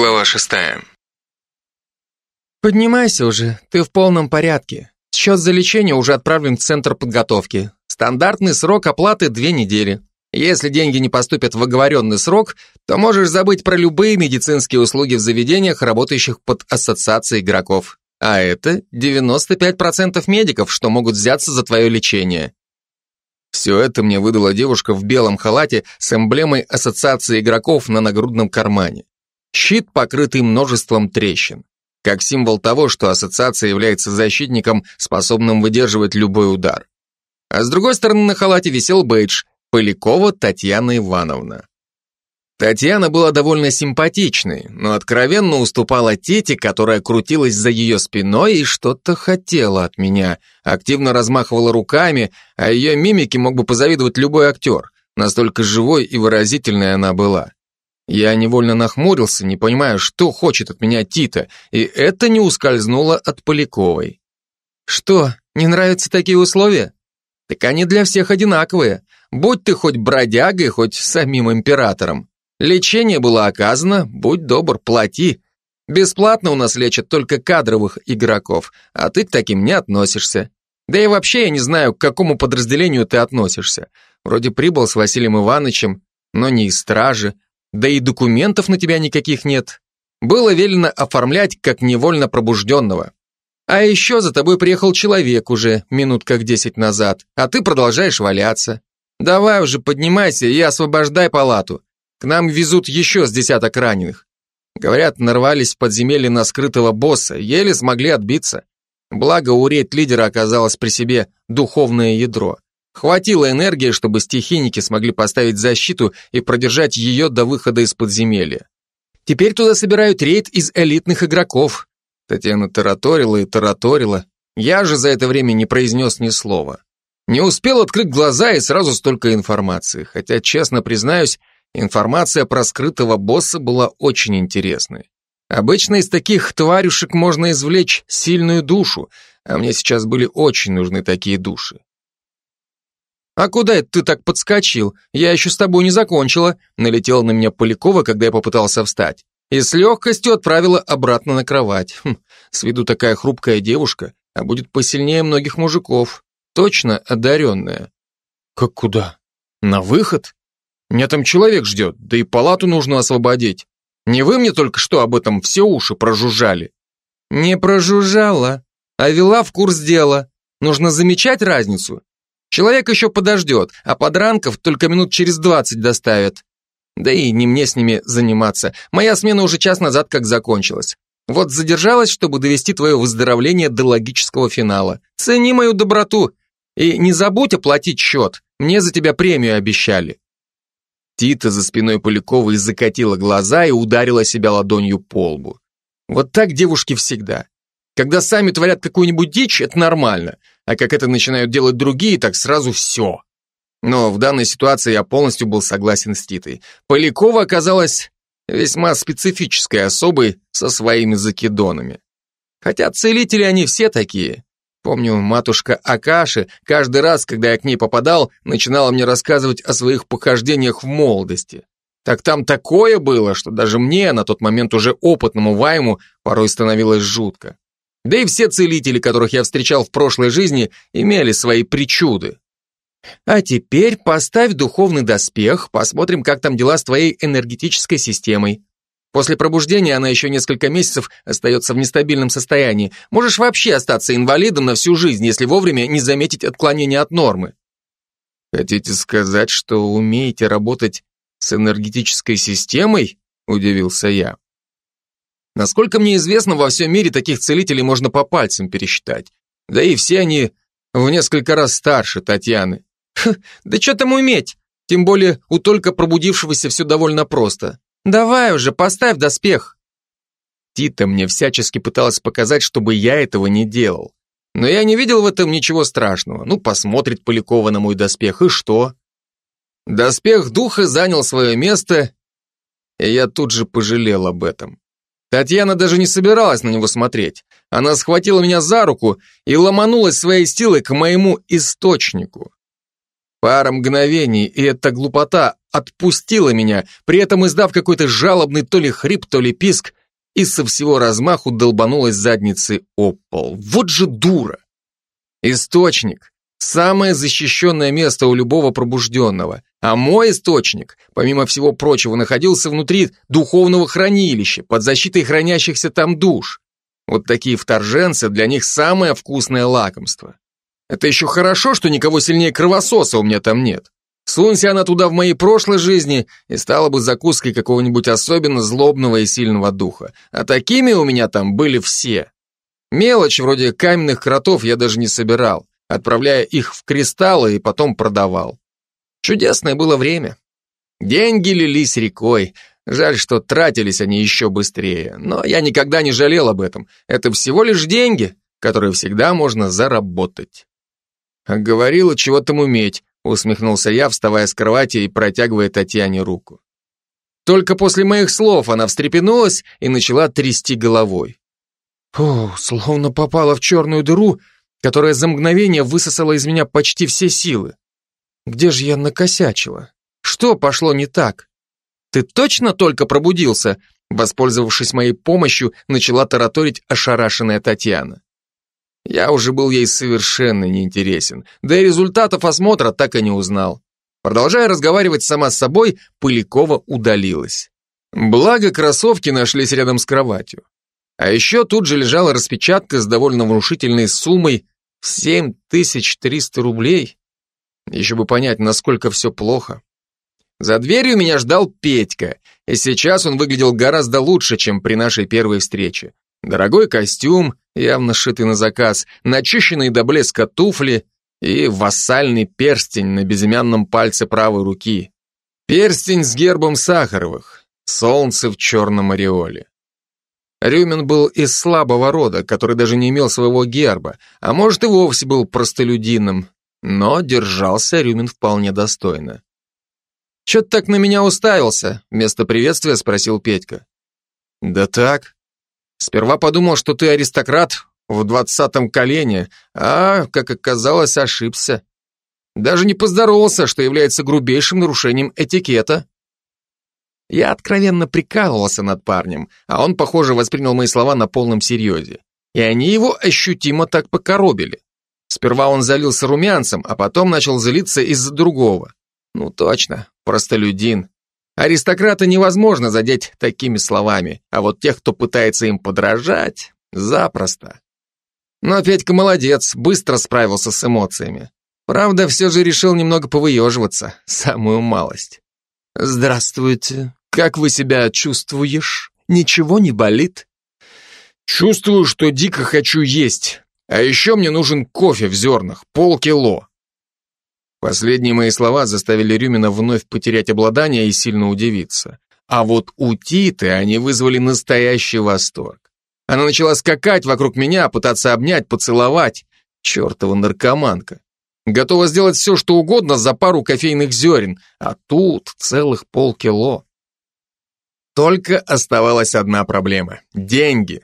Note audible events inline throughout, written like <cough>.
Глава шестая. Поднимайся уже, ты в полном порядке. Счет за лечение уже отправлен в центр подготовки. Стандартный срок оплаты две недели. Если деньги не поступят в оговоренный срок, то можешь забыть про любые медицинские услуги в заведениях, работающих под ассоциацией игроков. А это 95% медиков, что могут взяться за твое лечение. Все это мне выдала девушка в белом халате с эмблемой ассоциации игроков на нагрудном кармане. Щит, покрытый множеством трещин. Как символ того, что ассоциация является защитником, способным выдерживать любой удар. А с другой стороны на халате висел бейдж Полякова Татьяна Ивановна. Татьяна была довольно симпатичной, но откровенно уступала Тете, которая крутилась за ее спиной и что-то хотела от меня, активно размахивала руками, а ее мимике мог бы позавидовать любой актер, настолько живой и выразительной она была. Я невольно нахмурился, не понимая, что хочет от меня Тита, и это не ускользнуло от Поляковой. «Что, не нравятся такие условия? Так они для всех одинаковые, будь ты хоть бродягой, хоть самим императором. Лечение было оказано, будь добр, плати. Бесплатно у нас лечат только кадровых игроков, а ты к таким не относишься. Да и вообще я не знаю, к какому подразделению ты относишься. Вроде прибыл с Василием Ивановичем, но не из стражи, да и документов на тебя никаких нет. Было велено оформлять как невольно пробужденного. А еще за тобой приехал человек уже минут как десять назад, а ты продолжаешь валяться. Давай уже поднимайся и освобождай палату. К нам везут еще с десяток раненых. Говорят, нарвались в подземелье на скрытого босса, еле смогли отбиться. Благо у рейд-лидера оказалось при себе духовное ядро. Хватило энергии, чтобы стихийники смогли поставить защиту и продержать ее до выхода из подземелья. Теперь туда собирают рейд из элитных игроков. Татьяна тараторила и тараторила. Я же за это время не произнес ни слова. Не успел открыть глаза и сразу столько информации. Хотя, честно признаюсь, информация про скрытого босса была очень интересной. Обычно из таких тварюшек можно извлечь сильную душу, а мне сейчас были очень нужны такие души. «А куда это ты так подскочил? Я еще с тобой не закончила», налетела на меня Полякова, когда я попытался встать. И с легкостью отправила обратно на кровать. Хм, с виду такая хрупкая девушка, а будет посильнее многих мужиков. Точно одаренная. «Как куда? На выход? Меня там человек ждет, да и палату нужно освободить. Не вы мне только что об этом все уши прожужжали?» «Не прожужжала, а вела в курс дела. Нужно замечать разницу. Человек еще подождет, а подранков только минут через двадцать доставят. Да и не мне с ними заниматься. Моя смена уже час назад как закончилась. Вот задержалась, чтобы довести твое выздоровление до логического финала. Цени мою доброту. И не забудь оплатить счет. Мне за тебя премию обещали. Тита за спиной Поляковой закатила глаза и ударила себя ладонью по лбу. Вот так девушки всегда. Когда сами творят какую-нибудь дичь, это нормально а как это начинают делать другие, так сразу все. Но в данной ситуации я полностью был согласен с Титой. Полякова оказалась весьма специфической особой со своими закидонами. Хотя целители они все такие. Помню, матушка Акаши каждый раз, когда я к ней попадал, начинала мне рассказывать о своих похождениях в молодости. Так там такое было, что даже мне, на тот момент уже опытному Вайму, порой становилось жутко. Да и все целители, которых я встречал в прошлой жизни, имели свои причуды. А теперь поставь духовный доспех, посмотрим, как там дела с твоей энергетической системой. После пробуждения она еще несколько месяцев остается в нестабильном состоянии. Можешь вообще остаться инвалидом на всю жизнь, если вовремя не заметить отклонения от нормы. Хотите сказать, что умеете работать с энергетической системой? Удивился я. Насколько мне известно, во всем мире таких целителей можно по пальцам пересчитать. Да и все они в несколько раз старше Татьяны. Ха, да что там уметь? Тем более у только пробудившегося все довольно просто. Давай уже, поставь доспех. Тита мне всячески пыталась показать, чтобы я этого не делал. Но я не видел в этом ничего страшного. Ну, посмотрит Полякова на мой доспех, и что? Доспех духа занял свое место, и я тут же пожалел об этом. Татьяна даже не собиралась на него смотреть. Она схватила меня за руку и ломанулась своей силой к моему источнику. Пара мгновений, и эта глупота отпустила меня, при этом издав какой-то жалобный то ли хрип, то ли писк, и со всего размаху долбанулась задницей об пол. Вот же дура! Источник. Самое защищенное место у любого пробужденного. А мой источник, помимо всего прочего, находился внутри духовного хранилища, под защитой хранящихся там душ. Вот такие вторженцы для них самое вкусное лакомство. Это еще хорошо, что никого сильнее кровососа у меня там нет. Сунься она туда в моей прошлой жизни и стала бы закуской какого-нибудь особенно злобного и сильного духа. А такими у меня там были все. Мелочь вроде каменных кротов я даже не собирал, отправляя их в кристаллы и потом продавал. Чудесное было время. Деньги лились рекой. Жаль, что тратились они еще быстрее. Но я никогда не жалел об этом. Это всего лишь деньги, которые всегда можно заработать. А говорила, чего там уметь, усмехнулся я, вставая с кровати и протягивая Татьяне руку. Только после моих слов она встрепенулась и начала трясти головой. Фу, словно попала в черную дыру, которая за мгновение высосала из меня почти все силы. Где же я накосячила? Что пошло не так? Ты точно только пробудился? Воспользовавшись моей помощью, начала тараторить ошарашенная Татьяна. Я уже был ей совершенно неинтересен, да и результатов осмотра так и не узнал. Продолжая разговаривать сама с собой, Пылякова удалилась. Благо, кроссовки нашлись рядом с кроватью. А еще тут же лежала распечатка с довольно внушительной суммой в 7300 рублей. Еще бы понять, насколько все плохо. За дверью меня ждал Петька, и сейчас он выглядел гораздо лучше, чем при нашей первой встрече. Дорогой костюм, явно сшитый на заказ, начищенные до блеска туфли и вассальный перстень на безымянном пальце правой руки. Перстень с гербом Сахаровых, солнце в черном ореоле. Рюмин был из слабого рода, который даже не имел своего герба, а может и вовсе был простолюдином, но держался Рюмин вполне достойно. «Чё ты так на меня уставился?» Вместо приветствия спросил Петька. «Да так. Сперва подумал, что ты аристократ в двадцатом колене, а, как оказалось, ошибся. Даже не поздоровался, что является грубейшим нарушением этикета». Я откровенно прикалывался над парнем, а он, похоже, воспринял мои слова на полном серьезе. И они его ощутимо так покоробили. Сперва он залился румянцем, а потом начал злиться из-за другого. Ну точно, простолюдин. Аристократа невозможно задеть такими словами, а вот тех, кто пытается им подражать, запросто. Но Петька молодец, быстро справился с эмоциями. Правда, все же решил немного повыеживаться, <laughs> самую малость. «Здравствуйте. Как вы себя чувствуешь? Ничего не болит?» «Чувствую, что дико хочу есть. А еще мне нужен кофе в зернах, полкило». Последние мои слова заставили Рюмина вновь потерять обладание и сильно удивиться. А вот у Титы они вызвали настоящий восторг. Она начала скакать вокруг меня, пытаться обнять, поцеловать. Чертова наркоманка. Готова сделать все, что угодно за пару кофейных зерен, а тут целых полкило. Только оставалась одна проблема – деньги.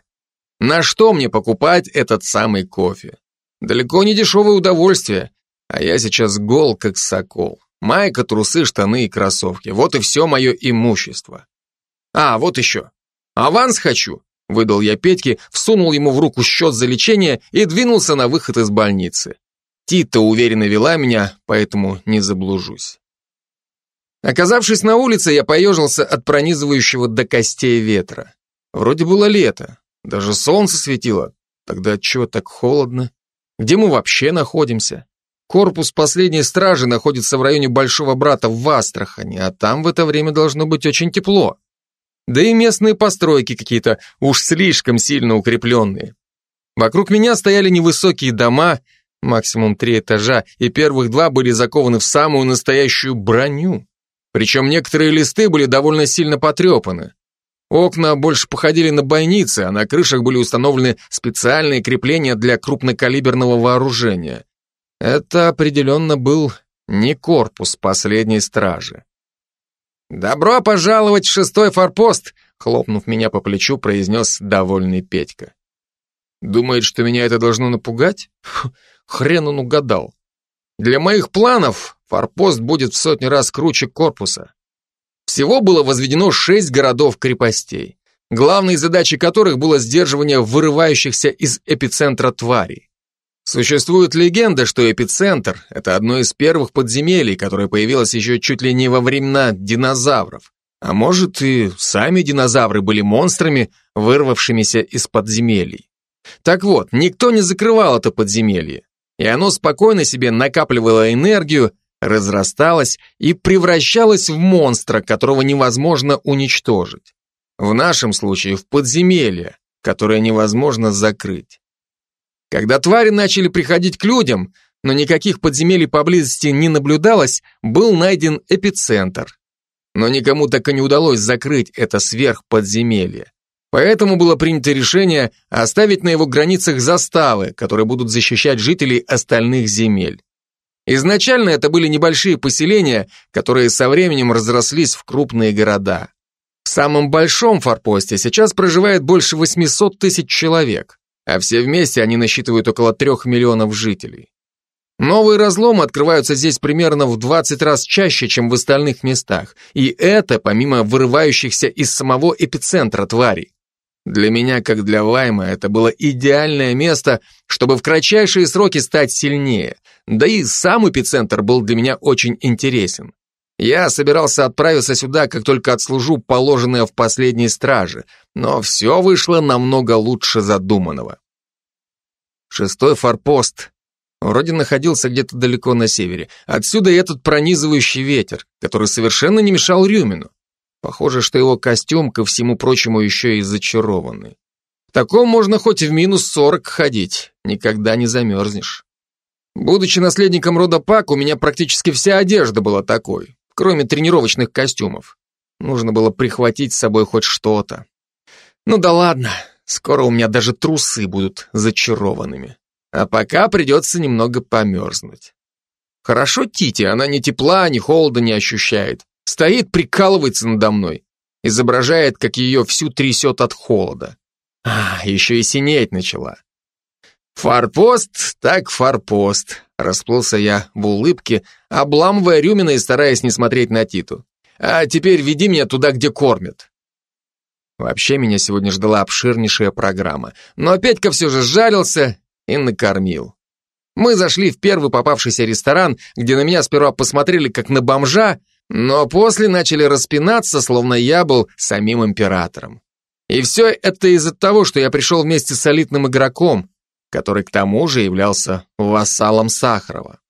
На что мне покупать этот самый кофе? Далеко не дешевое удовольствие, а я сейчас гол, как сокол. Майка, трусы, штаны и кроссовки. Вот и все мое имущество. А, вот еще. Аванс хочу. Выдал я Петьке, всунул ему в руку счет за лечение и двинулся на выход из больницы. Тита уверенно вела меня, поэтому не заблужусь. Оказавшись на улице, я поежился от пронизывающего до костей ветра. Вроде было лето, даже солнце светило. Тогда чего так холодно? Где мы вообще находимся? Корпус последней стражи находится в районе Большого Брата в Астрахани, а там в это время должно быть очень тепло. Да и местные постройки какие-то уж слишком сильно укрепленные. Вокруг меня стояли невысокие дома, максимум три этажа, и первых два были закованы в самую настоящую броню. Причем некоторые листы были довольно сильно потрепаны. Окна больше походили на бойницы, а на крышах были установлены специальные крепления для крупнокалиберного вооружения. Это определенно был не корпус последней стражи. «Добро пожаловать в шестой форпост!» Хлопнув меня по плечу, произнес довольный Петька. Думает, что меня это должно напугать? Фу, хрен он угадал. Для моих планов форпост будет в сотни раз круче корпуса. Всего было возведено шесть городов-крепостей, главной задачей которых было сдерживание вырывающихся из эпицентра тварей. Существует легенда, что эпицентр – это одно из первых подземелий, которое появилось еще чуть ли не во времена динозавров. А может, и сами динозавры были монстрами, вырвавшимися из подземелий. Так вот, никто не закрывал это подземелье, и оно спокойно себе накапливало энергию, разрасталось и превращалось в монстра, которого невозможно уничтожить. В нашем случае в подземелье, которое невозможно закрыть. Когда твари начали приходить к людям, но никаких подземелий поблизости не наблюдалось, был найден эпицентр. Но никому так и не удалось закрыть это сверхподземелье. Поэтому было принято решение оставить на его границах заставы, которые будут защищать жителей остальных земель. Изначально это были небольшие поселения, которые со временем разрослись в крупные города. В самом большом форпосте сейчас проживает больше 800 тысяч человек, а все вместе они насчитывают около 3 миллионов жителей. Новые разломы открываются здесь примерно в 20 раз чаще, чем в остальных местах, и это помимо вырывающихся из самого эпицентра тварей. Для меня, как для Вайма, это было идеальное место, чтобы в кратчайшие сроки стать сильнее, да и сам эпицентр был для меня очень интересен. Я собирался отправиться сюда, как только отслужу положенное в последней страже, но все вышло намного лучше задуманного. Шестой форпост вроде находился где-то далеко на севере. Отсюда и этот пронизывающий ветер, который совершенно не мешал Рюмину. Похоже, что его костюм, ко всему прочему, еще и зачарованный. В таком можно хоть в минус сорок ходить, никогда не замерзнешь. Будучи наследником рода Пак, у меня практически вся одежда была такой кроме тренировочных костюмов. Нужно было прихватить с собой хоть что-то. Ну да ладно, скоро у меня даже трусы будут зачарованными. А пока придется немного померзнуть. Хорошо Тити, она ни тепла, ни холода не ощущает. Стоит, прикалывается надо мной. Изображает, как ее всю трясет от холода. А, еще и синеть начала. Форпост так форпост. Расплылся я в улыбке, обламывая Рюмина и стараясь не смотреть на Титу. «А теперь веди меня туда, где кормят». Вообще меня сегодня ждала обширнейшая программа, но Петька все же сжалился и накормил. Мы зашли в первый попавшийся ресторан, где на меня сперва посмотрели как на бомжа, но после начали распинаться, словно я был самим императором. И все это из-за того, что я пришел вместе с элитным игроком, который к тому же являлся вассалом Сахарова.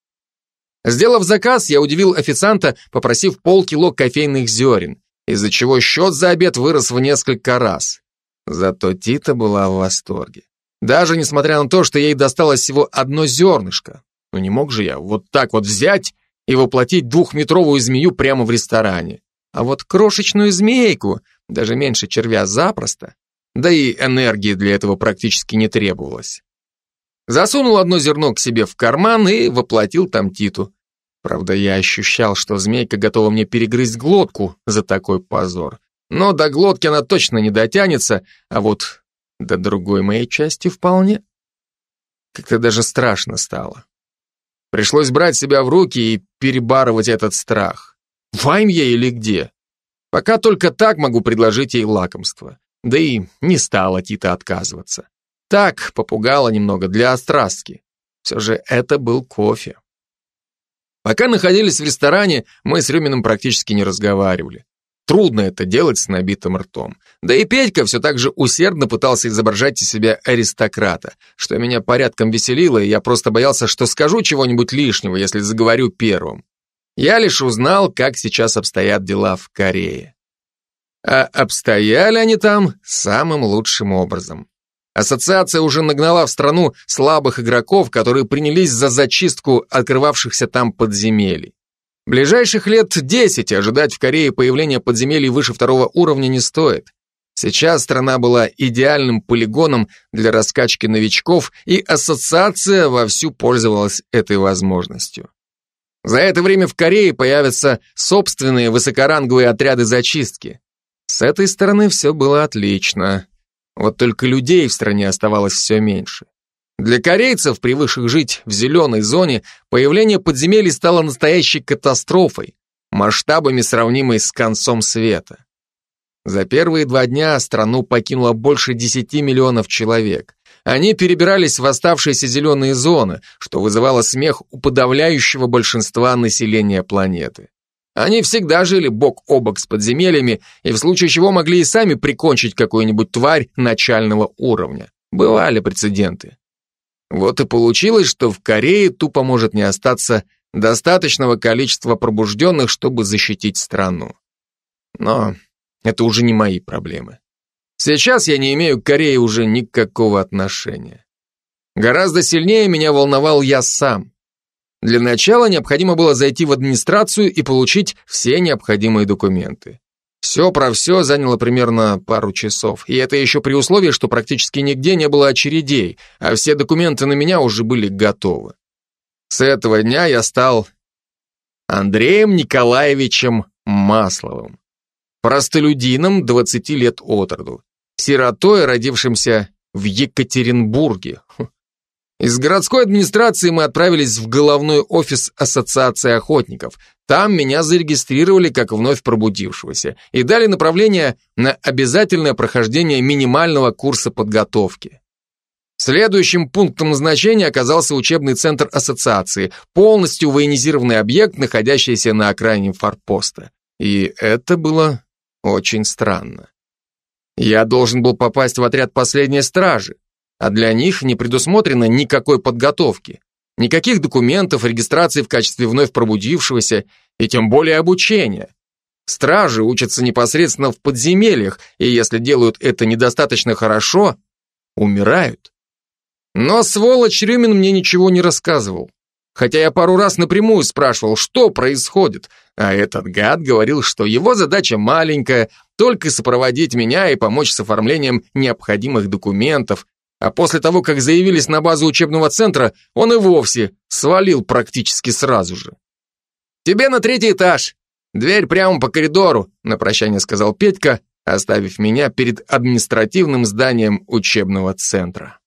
Сделав заказ, я удивил официанта, попросив полкило кофейных зерен, из-за чего счет за обед вырос в несколько раз. Зато Тита была в восторге. Даже несмотря на то, что ей досталось всего одно зернышко. Ну не мог же я вот так вот взять и воплотить двухметровую змею прямо в ресторане. А вот крошечную змейку, даже меньше червя запросто, да и энергии для этого практически не требовалось. Засунул одно зерно к себе в карман и воплотил там Титу. Правда, я ощущал, что змейка готова мне перегрызть глотку за такой позор. Но до глотки она точно не дотянется, а вот до другой моей части вполне. Как-то даже страшно стало. Пришлось брать себя в руки и перебарывать этот страх. Вайм я или где? Пока только так могу предложить ей лакомство. Да и не стала Тита отказываться. Так, попугала немного, для острастки. Все же это был кофе. Пока находились в ресторане, мы с Рюминым практически не разговаривали. Трудно это делать с набитым ртом. Да и Петька все так же усердно пытался изображать из себя аристократа, что меня порядком веселило, и я просто боялся, что скажу чего-нибудь лишнего, если заговорю первым. Я лишь узнал, как сейчас обстоят дела в Корее. А обстояли они там самым лучшим образом. Ассоциация уже нагнала в страну слабых игроков, которые принялись за зачистку открывавшихся там подземелий. Ближайших лет 10 ожидать в Корее появления подземелий выше второго уровня не стоит. Сейчас страна была идеальным полигоном для раскачки новичков, и ассоциация вовсю пользовалась этой возможностью. За это время в Корее появятся собственные высокоранговые отряды зачистки. С этой стороны все было отлично. Вот только людей в стране оставалось все меньше. Для корейцев, привыкших жить в зеленой зоне, появление подземелий стало настоящей катастрофой, масштабами сравнимой с концом света. За первые два дня страну покинуло больше 10 миллионов человек. Они перебирались в оставшиеся зеленые зоны, что вызывало смех у подавляющего большинства населения планеты. Они всегда жили бок о бок с подземельями и в случае чего могли и сами прикончить какую-нибудь тварь начального уровня. Бывали прецеденты. Вот и получилось, что в Корее тупо может не остаться достаточного количества пробужденных, чтобы защитить страну. Но это уже не мои проблемы. Сейчас я не имею к Корее уже никакого отношения. Гораздо сильнее меня волновал я сам. Для начала необходимо было зайти в администрацию и получить все необходимые документы. Все про все заняло примерно пару часов, и это еще при условии, что практически нигде не было очередей, а все документы на меня уже были готовы. С этого дня я стал Андреем Николаевичем Масловым, простолюдином 20 лет от роду, сиротой, родившимся в Екатеринбурге. Из городской администрации мы отправились в головной офис Ассоциации охотников. Там меня зарегистрировали как вновь пробудившегося и дали направление на обязательное прохождение минимального курса подготовки. Следующим пунктом назначения оказался учебный центр ассоциации, полностью военизированный объект, находящийся на окраине форпоста. И это было очень странно. Я должен был попасть в отряд последней стражи, а для них не предусмотрено никакой подготовки, никаких документов, регистрации в качестве вновь пробудившегося и тем более обучения. Стражи учатся непосредственно в подземельях, и если делают это недостаточно хорошо, умирают. Но сволочь Рюмин мне ничего не рассказывал. Хотя я пару раз напрямую спрашивал, что происходит, а этот гад говорил, что его задача маленькая, только сопроводить меня и помочь с оформлением необходимых документов, а после того, как заявились на базу учебного центра, он и вовсе свалил практически сразу же. «Тебе на третий этаж. Дверь прямо по коридору», на прощание сказал Петька, оставив меня перед административным зданием учебного центра.